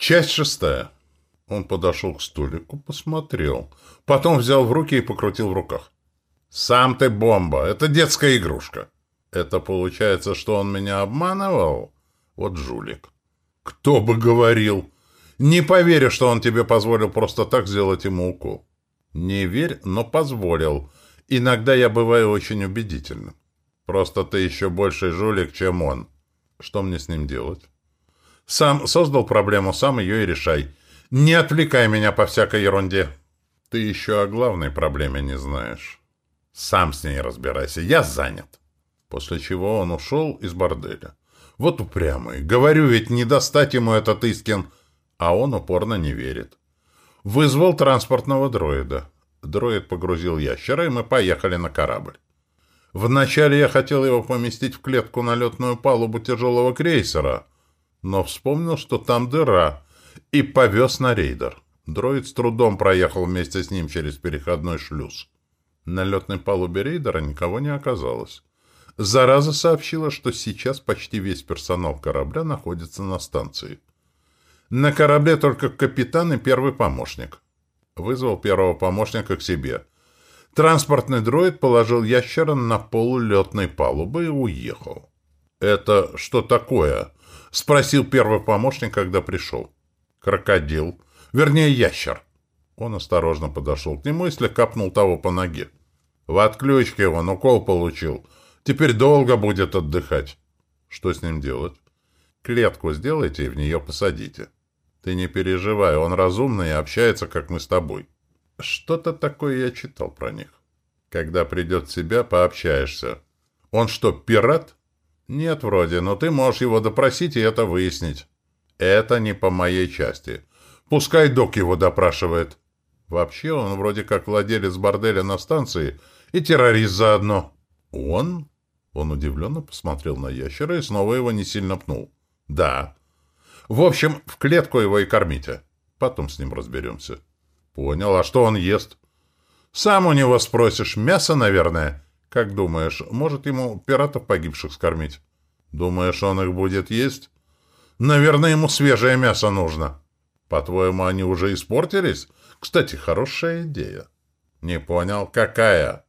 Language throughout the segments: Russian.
Часть шестая. Он подошел к столику, посмотрел. Потом взял в руки и покрутил в руках. «Сам ты бомба! Это детская игрушка!» «Это получается, что он меня обманывал?» «Вот жулик!» «Кто бы говорил!» «Не поверю, что он тебе позволил просто так сделать ему укол!» «Не верь, но позволил. Иногда я бываю очень убедительным. Просто ты еще больше жулик, чем он. Что мне с ним делать?» Сам создал проблему, сам ее и решай. Не отвлекай меня по всякой ерунде. Ты еще о главной проблеме не знаешь. Сам с ней разбирайся, я занят. После чего он ушел из борделя. Вот упрямый. Говорю, ведь не достать ему этот Искин. А он упорно не верит. Вызвал транспортного дроида. Дроид погрузил ящера, и мы поехали на корабль. Вначале я хотел его поместить в клетку на летную палубу тяжелого крейсера, но вспомнил, что там дыра, и повез на рейдер. Дроид с трудом проехал вместе с ним через переходной шлюз. На летной палубе рейдера никого не оказалось. Зараза сообщила, что сейчас почти весь персонал корабля находится на станции. На корабле только капитан и первый помощник. Вызвал первого помощника к себе. Транспортный дроид положил ящера на полу летной палубы и уехал. «Это что такое?» — спросил первый помощник, когда пришел. «Крокодил. Вернее, ящер». Он осторожно подошел к нему и слегка пнул того по ноге. «В отключке он укол получил. Теперь долго будет отдыхать». «Что с ним делать?» «Клетку сделайте и в нее посадите». «Ты не переживай, он разумный и общается, как мы с тобой». «Что-то такое я читал про них». «Когда придет в себя, пообщаешься». «Он что, пират?» «Нет, вроде, но ты можешь его допросить и это выяснить». «Это не по моей части. Пускай док его допрашивает». «Вообще он вроде как владелец борделя на станции и террорист заодно». «Он?» Он удивленно посмотрел на ящера и снова его не сильно пнул. «Да». «В общем, в клетку его и кормите. Потом с ним разберемся». «Понял. А что он ест?» «Сам у него спросишь. Мясо, наверное». Как думаешь, может ему пиратов погибших скормить? Думаешь, он их будет есть? Наверное, ему свежее мясо нужно. По-твоему, они уже испортились? Кстати, хорошая идея. Не понял, какая?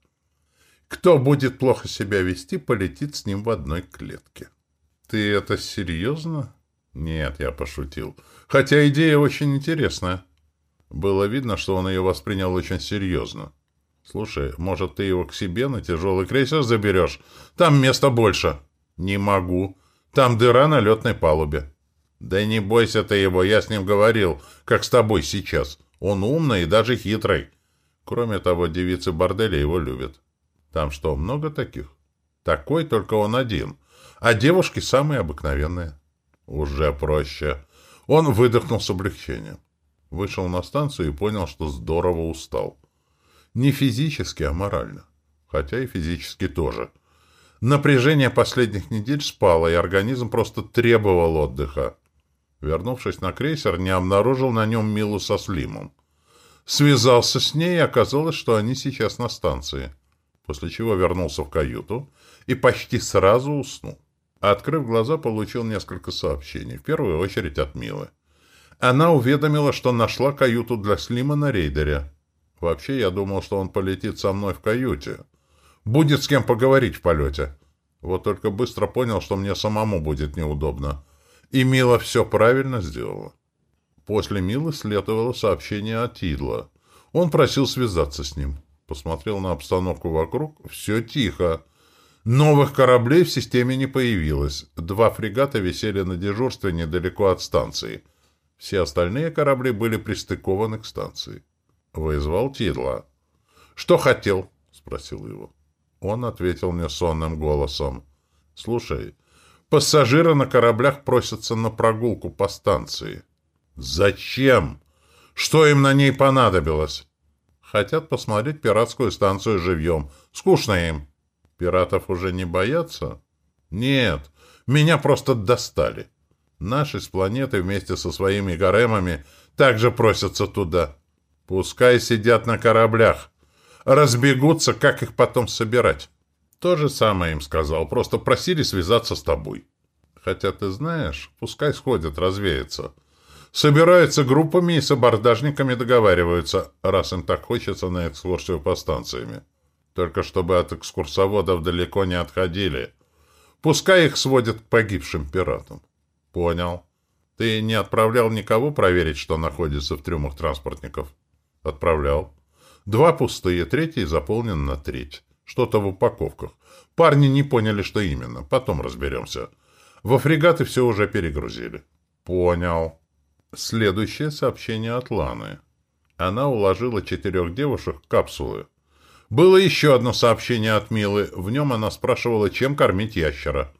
Кто будет плохо себя вести, полетит с ним в одной клетке. Ты это серьезно? Нет, я пошутил. Хотя идея очень интересная. Было видно, что он ее воспринял очень серьезно. «Слушай, может, ты его к себе на тяжелый крейсер заберешь? Там места больше». «Не могу. Там дыра на летной палубе». «Да не бойся ты его, я с ним говорил, как с тобой сейчас. Он умный и даже хитрый. Кроме того, девицы борделя его любят». «Там что, много таких?» «Такой только он один. А девушки самые обыкновенные». «Уже проще». Он выдохнул с облегчением. Вышел на станцию и понял, что здорово устал. Не физически, а морально. Хотя и физически тоже. Напряжение последних недель спало, и организм просто требовал отдыха. Вернувшись на крейсер, не обнаружил на нем Милу со Слимом. Связался с ней, и оказалось, что они сейчас на станции. После чего вернулся в каюту и почти сразу уснул. Открыв глаза, получил несколько сообщений, в первую очередь от Милы. Она уведомила, что нашла каюту для Слима на рейдере. Вообще, я думал, что он полетит со мной в каюте. Будет с кем поговорить в полете. Вот только быстро понял, что мне самому будет неудобно. И Мила все правильно сделала. После Милы следовало сообщение от Тидла. Он просил связаться с ним. Посмотрел на обстановку вокруг. Все тихо. Новых кораблей в системе не появилось. Два фрегата висели на дежурстве недалеко от станции. Все остальные корабли были пристыкованы к станции. Вызвал Тидла. «Что хотел?» — спросил его. Он ответил мне сонным голосом. «Слушай, пассажиры на кораблях просятся на прогулку по станции». «Зачем? Что им на ней понадобилось?» «Хотят посмотреть пиратскую станцию живьем. Скучно им». «Пиратов уже не боятся?» «Нет, меня просто достали. Наши с планеты вместе со своими гаремами также просятся туда». Пускай сидят на кораблях. Разбегутся, как их потом собирать. То же самое им сказал, просто просили связаться с тобой. Хотя ты знаешь, пускай сходят, развеются. Собираются группами и с абордажниками договариваются, раз им так хочется на экскурсию по станциями. Только чтобы от экскурсоводов далеко не отходили. Пускай их сводят к погибшим пиратам. Понял. Ты не отправлял никого проверить, что находится в трюмах транспортников? Отправлял. Два пустые, третий заполнен на треть. Что-то в упаковках. Парни не поняли, что именно. Потом разберемся. Во фрегаты все уже перегрузили. Понял. Следующее сообщение от Ланы. Она уложила четырех девушек в капсулы. Было еще одно сообщение от Милы. В нем она спрашивала, чем кормить ящера.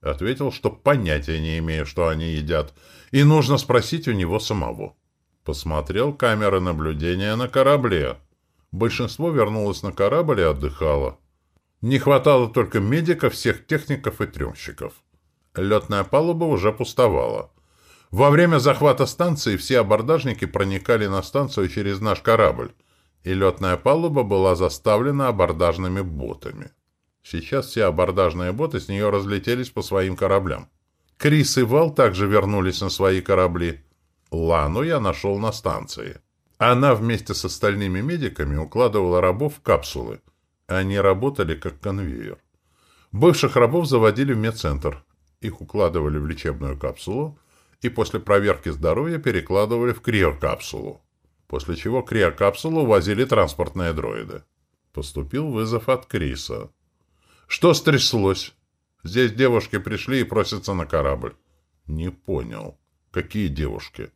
Ответил, что понятия не имею, что они едят, и нужно спросить у него самого. Посмотрел камеры наблюдения на корабле. Большинство вернулось на корабль и отдыхало. Не хватало только медиков, всех техников и трюмщиков. Летная палуба уже пустовала. Во время захвата станции все абордажники проникали на станцию через наш корабль, и летная палуба была заставлена абордажными ботами. Сейчас все абордажные боты с нее разлетелись по своим кораблям. Крис и Вал также вернулись на свои корабли. Лану я нашел на станции. Она вместе с остальными медиками укладывала рабов в капсулы. Они работали как конвейер. Бывших рабов заводили в медцентр. Их укладывали в лечебную капсулу и после проверки здоровья перекладывали в криокапсулу. После чего криокапсулу возили транспортные дроиды. Поступил вызов от Криса. «Что стряслось? Здесь девушки пришли и просятся на корабль». «Не понял. Какие девушки?»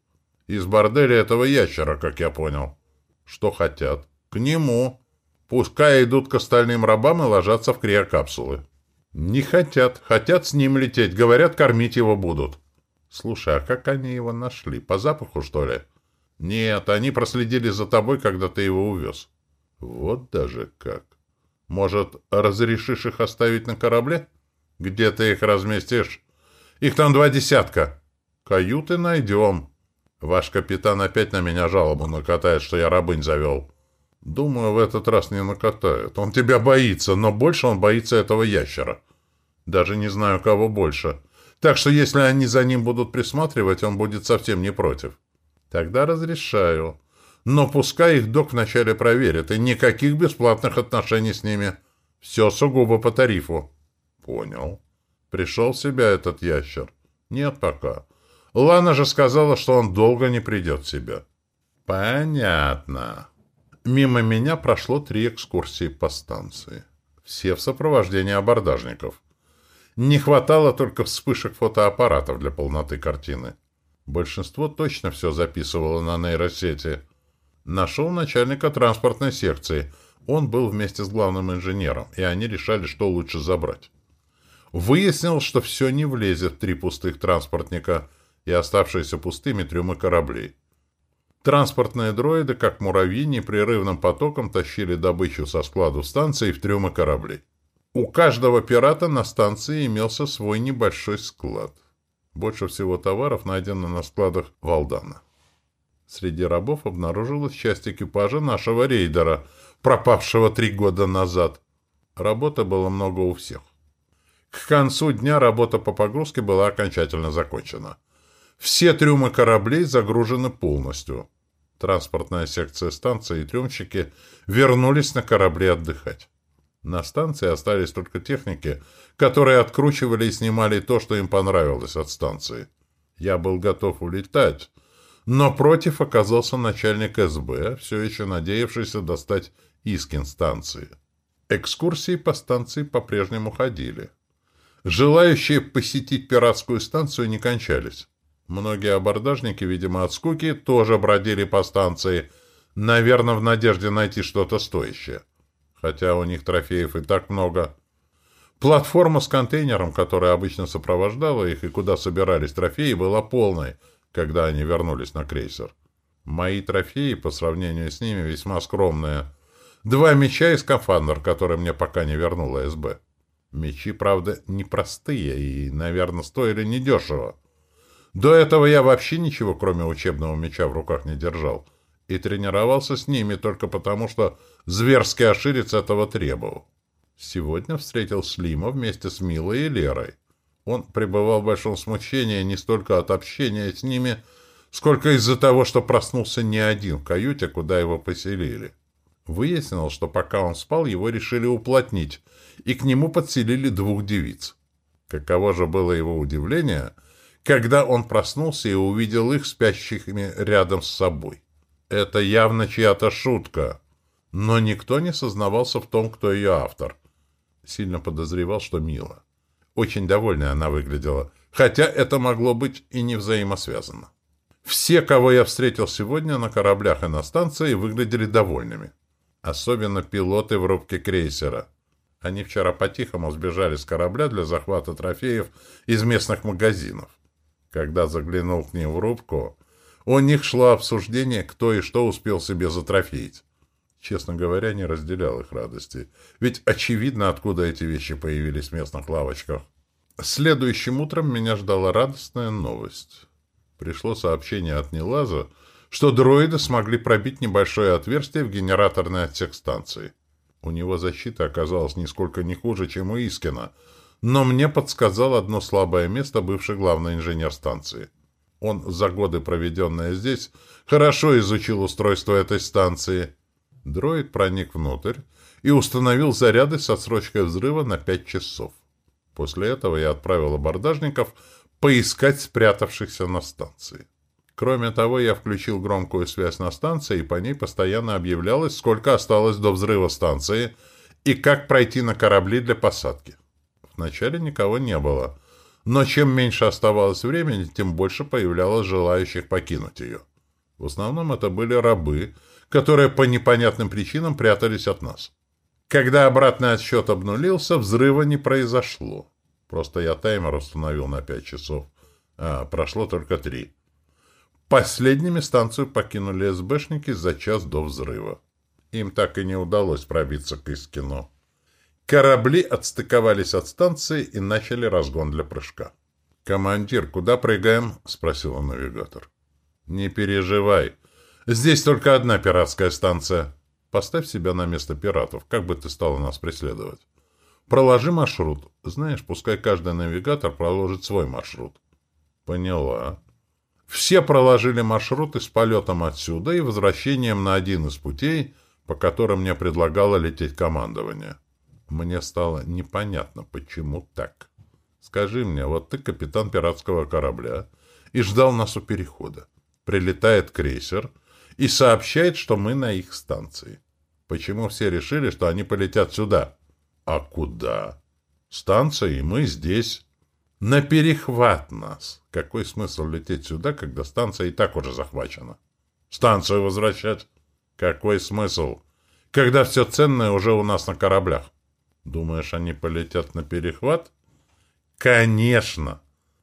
Из борделя этого ящера, как я понял. Что хотят? К нему. Пускай идут к остальным рабам и ложатся в криокапсулы. Не хотят. Хотят с ним лететь. Говорят, кормить его будут. Слушай, а как они его нашли? По запаху, что ли? Нет, они проследили за тобой, когда ты его увез. Вот даже как. Может, разрешишь их оставить на корабле? Где ты их разместишь? Их там два десятка. Каюты найдем. Ваш капитан опять на меня жалобу накатает, что я рабынь завел. Думаю, в этот раз не накатает. Он тебя боится, но больше он боится этого ящера. Даже не знаю, кого больше. Так что если они за ним будут присматривать, он будет совсем не против. Тогда разрешаю. Но пускай их док вначале проверит, и никаких бесплатных отношений с ними. Все сугубо по тарифу. Понял. Пришел в себя этот ящер? Нет пока. Лана же сказала, что он долго не придет в себя. Понятно. Мимо меня прошло три экскурсии по станции. Все в сопровождении абордажников. Не хватало только вспышек фотоаппаратов для полноты картины. Большинство точно все записывало на нейросети. Нашел начальника транспортной секции. Он был вместе с главным инженером, и они решали, что лучше забрать. Выяснил, что все не влезет в три пустых транспортника, и оставшиеся пустыми трюмы кораблей. Транспортные дроиды, как муравьи, непрерывным потоком тащили добычу со складов станции в трюмы кораблей. У каждого пирата на станции имелся свой небольшой склад. Больше всего товаров найдено на складах Валдана. Среди рабов обнаружилась часть экипажа нашего рейдера, пропавшего три года назад. Работы было много у всех. К концу дня работа по погрузке была окончательно закончена. Все трюмы кораблей загружены полностью. Транспортная секция станции и трюмщики вернулись на корабли отдыхать. На станции остались только техники, которые откручивали и снимали то, что им понравилось от станции. Я был готов улетать, но против оказался начальник СБ, все еще надеявшийся достать Искин станции. Экскурсии по станции по-прежнему ходили. Желающие посетить пиратскую станцию не кончались. Многие абордажники, видимо, от скуки, тоже бродили по станции, наверное, в надежде найти что-то стоящее. Хотя у них трофеев и так много. Платформа с контейнером, которая обычно сопровождала их и куда собирались трофеи, была полной, когда они вернулись на крейсер. Мои трофеи, по сравнению с ними, весьма скромные. Два меча и скафандр, который мне пока не вернула СБ. Мечи, правда, непростые и, наверное, стоили недешево. До этого я вообще ничего, кроме учебного меча, в руках не держал. И тренировался с ними только потому, что зверски оширец этого требовал. Сегодня встретил Слима вместе с Милой и Лерой. Он пребывал в большом смущении не столько от общения с ними, сколько из-за того, что проснулся не один в каюте, куда его поселили. Выяснилось, что пока он спал, его решили уплотнить, и к нему подселили двух девиц. Каково же было его удивление, когда он проснулся и увидел их спящими рядом с собой. Это явно чья-то шутка, но никто не сознавался в том, кто ее автор. Сильно подозревал, что Мила. Очень довольная она выглядела, хотя это могло быть и не взаимосвязано. Все, кого я встретил сегодня на кораблях и на станции, выглядели довольными. Особенно пилоты в рубке крейсера. Они вчера по-тихому сбежали с корабля для захвата трофеев из местных магазинов. Когда заглянул к ним в рубку, у них шло обсуждение, кто и что успел себе затрофеить. Честно говоря, не разделял их радости. Ведь очевидно, откуда эти вещи появились в местных лавочках. Следующим утром меня ждала радостная новость. Пришло сообщение от Нелаза, что дроиды смогли пробить небольшое отверстие в генераторной отсек станции. У него защита оказалась нисколько не хуже, чем у Искина, но мне подсказал одно слабое место бывший главный инженер станции. Он за годы, проведенные здесь, хорошо изучил устройство этой станции. Дроид проник внутрь и установил заряды с отсрочкой взрыва на пять часов. После этого я отправил абордажников поискать спрятавшихся на станции. Кроме того, я включил громкую связь на станции, и по ней постоянно объявлялось, сколько осталось до взрыва станции и как пройти на корабли для посадки. Вначале никого не было, но чем меньше оставалось времени, тем больше появлялось желающих покинуть ее. В основном это были рабы, которые по непонятным причинам прятались от нас. Когда обратный отсчет обнулился, взрыва не произошло. Просто я таймер установил на пять часов, а прошло только три. Последними станцию покинули СБшники за час до взрыва. Им так и не удалось пробиться к Искину. Корабли отстыковались от станции и начали разгон для прыжка. «Командир, куда прыгаем?» — спросил навигатор. «Не переживай. Здесь только одна пиратская станция. Поставь себя на место пиратов, как бы ты стала нас преследовать. Проложи маршрут. Знаешь, пускай каждый навигатор проложит свой маршрут». «Поняла. Все проложили маршруты с полетом отсюда и возвращением на один из путей, по которым мне предлагало лететь командование. Мне стало непонятно, почему так. Скажи мне, вот ты капитан пиратского корабля и ждал нас у перехода. Прилетает крейсер и сообщает, что мы на их станции. Почему все решили, что они полетят сюда? А куда? Станция, и мы здесь. На перехват нас. Какой смысл лететь сюда, когда станция и так уже захвачена? Станцию возвращать? Какой смысл? Когда все ценное уже у нас на кораблях. Думаешь, они полетят на перехват? Конечно.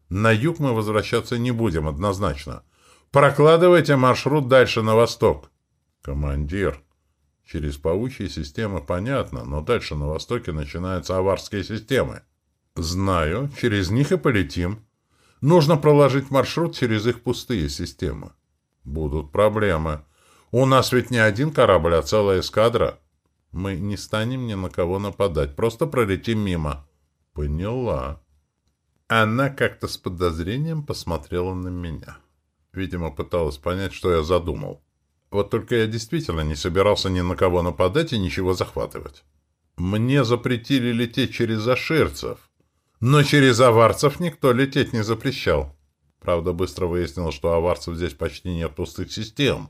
На юг мы возвращаться не будем, однозначно. Прокладывайте маршрут дальше на восток. Командир. Через паучьи системы понятно, но дальше на востоке начинаются аварские системы. Знаю, через них и полетим. Нужно проложить маршрут через их пустые системы. Будут проблемы. У нас ведь не один корабль, а целая эскадра. Мы не станем ни на кого нападать, просто пролетим мимо. Поняла. Она как-то с подозрением посмотрела на меня. Видимо, пыталась понять, что я задумал. Вот только я действительно не собирался ни на кого нападать и ничего захватывать. Мне запретили лететь через аширцев. Но через аварцев никто лететь не запрещал. Правда, быстро выяснилось, что аварцев здесь почти нет пустых систем.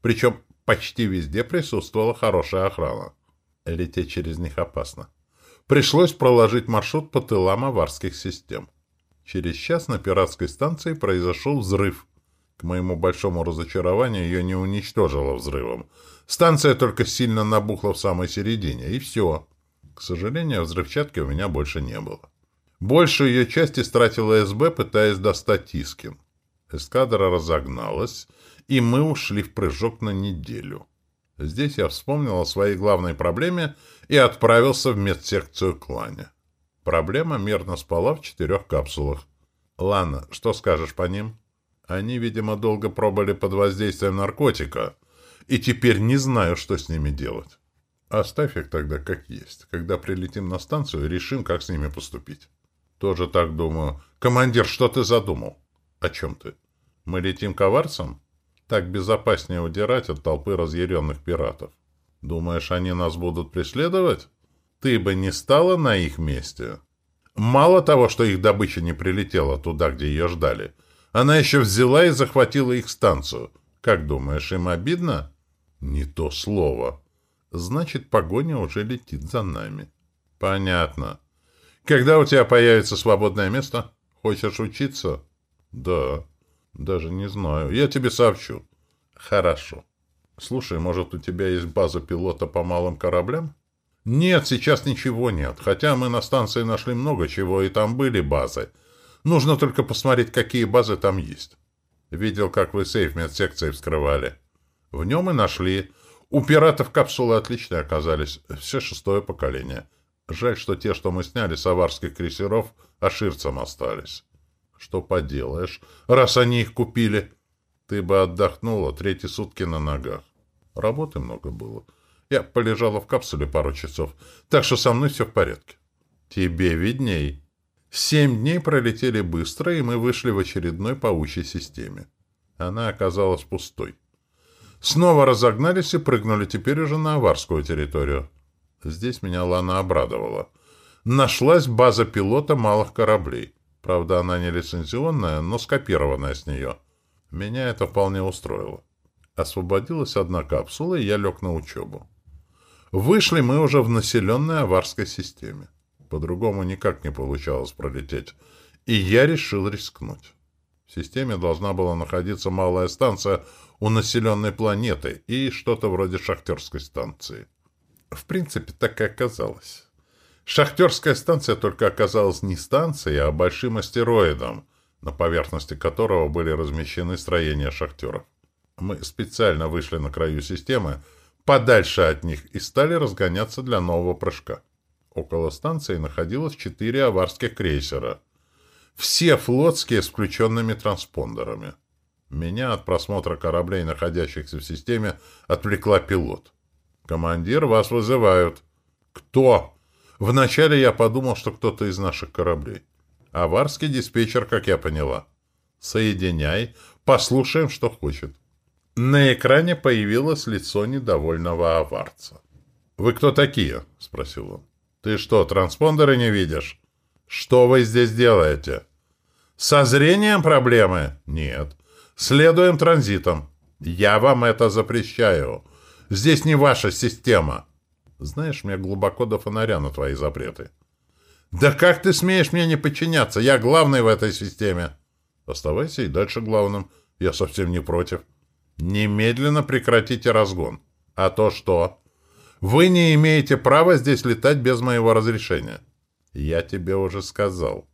Причем почти везде присутствовала хорошая охрана. Лететь через них опасно. Пришлось проложить маршрут по тылам аварских систем. Через час на пиратской станции произошел взрыв. К моему большому разочарованию ее не уничтожило взрывом. Станция только сильно набухла в самой середине, и все. К сожалению, взрывчатки у меня больше не было. Большую ее часть истратила СБ, пытаясь достать Искин. Эскадра разогналась, и мы ушли в прыжок на неделю. Здесь я вспомнил о своей главной проблеме и отправился в медсекцию кланя. Проблема мирно спала в четырех капсулах. Лана, что скажешь по ним? Они, видимо, долго пробыли под воздействием наркотика, и теперь не знаю, что с ними делать. Оставь их тогда как есть. Когда прилетим на станцию, решим, как с ними поступить. Тоже так думаю. Командир, что ты задумал? О чем ты? Мы летим коварцам? Так безопаснее удирать от толпы разъяренных пиратов. Думаешь, они нас будут преследовать? Ты бы не стала на их месте. Мало того, что их добыча не прилетела туда, где ее ждали, она еще взяла и захватила их станцию. Как думаешь, им обидно? Не то слово. Значит, погоня уже летит за нами. Понятно. Когда у тебя появится свободное место? Хочешь учиться? Да. Даже не знаю. Я тебе сообщу. Хорошо. Слушай, может, у тебя есть база пилота по малым кораблям? Нет, сейчас ничего нет. Хотя мы на станции нашли много чего, и там были базы. Нужно только посмотреть, какие базы там есть. Видел, как вы сейф медсекции вскрывали. В нем и нашли. У пиратов капсулы отличные оказались. Все шестое поколение. Жаль, что те, что мы сняли с аварских крейсеров, аширцам остались. Что поделаешь, раз они их купили. Ты бы отдохнула третьи сутки на ногах. Работы много было. Я полежала в капсуле пару часов, так что со мной все в порядке. Тебе видней. Семь дней пролетели быстро, и мы вышли в очередной паучьей системе. Она оказалась пустой. Снова разогнались и прыгнули теперь уже на аварскую территорию. Здесь меня Лана обрадовала. Нашлась база пилота малых кораблей. Правда, она не лицензионная, но скопированная с нее. Меня это вполне устроило. Освободилась одна капсула, и я лег на учебу. Вышли мы уже в населенной аварской системе. По-другому никак не получалось пролететь. И я решил рискнуть. В системе должна была находиться малая станция у населенной планеты и что-то вроде шахтерской станции. В принципе, так и оказалось. Шахтерская станция только оказалась не станцией, а большим астероидом, на поверхности которого были размещены строения шахтеров. Мы специально вышли на краю системы, подальше от них, и стали разгоняться для нового прыжка. Около станции находилось четыре аварских крейсера. Все флотские с включенными транспондерами. Меня от просмотра кораблей, находящихся в системе, отвлекла пилот. «Командир, вас вызывают». «Кто?» Вначале я подумал, что кто-то из наших кораблей. Аварский диспетчер, как я поняла. Соединяй, послушаем, что хочет. На экране появилось лицо недовольного аварца. «Вы кто такие?» — спросил он. «Ты что, транспондеры не видишь? Что вы здесь делаете?» «Со зрением проблемы?» «Нет. Следуем транзитом. Я вам это запрещаю. Здесь не ваша система». Знаешь, мне глубоко до фонаря на твои запреты. Да как ты смеешь мне не подчиняться? Я главный в этой системе. Оставайся и дальше главным. Я совсем не против. Немедленно прекратите разгон. А то что? Вы не имеете права здесь летать без моего разрешения. Я тебе уже сказал.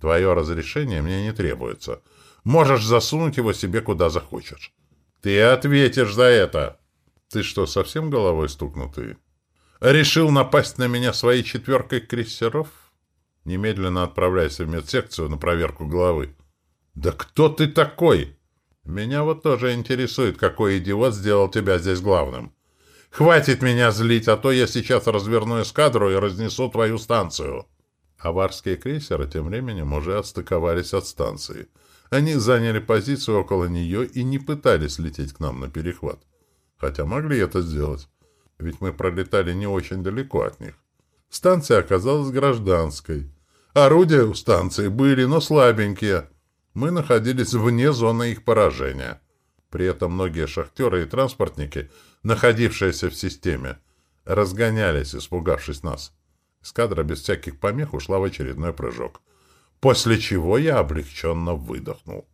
Твое разрешение мне не требуется. Можешь засунуть его себе куда захочешь. Ты ответишь за это. Ты что, совсем головой стукнутый? Решил напасть на меня своей четверкой крейсеров? Немедленно отправляйся в медсекцию на проверку головы. Да кто ты такой? Меня вот тоже интересует, какой идиот сделал тебя здесь главным. Хватит меня злить, а то я сейчас разверну эскадру и разнесу твою станцию. Аварские крейсеры тем временем уже отстыковались от станции. Они заняли позицию около нее и не пытались лететь к нам на перехват. Хотя могли это сделать ведь мы пролетали не очень далеко от них. Станция оказалась гражданской. Орудия у станции были, но слабенькие. Мы находились вне зоны их поражения. При этом многие шахтеры и транспортники, находившиеся в системе, разгонялись, испугавшись нас. Эскадра без всяких помех ушла в очередной прыжок. После чего я облегченно выдохнул.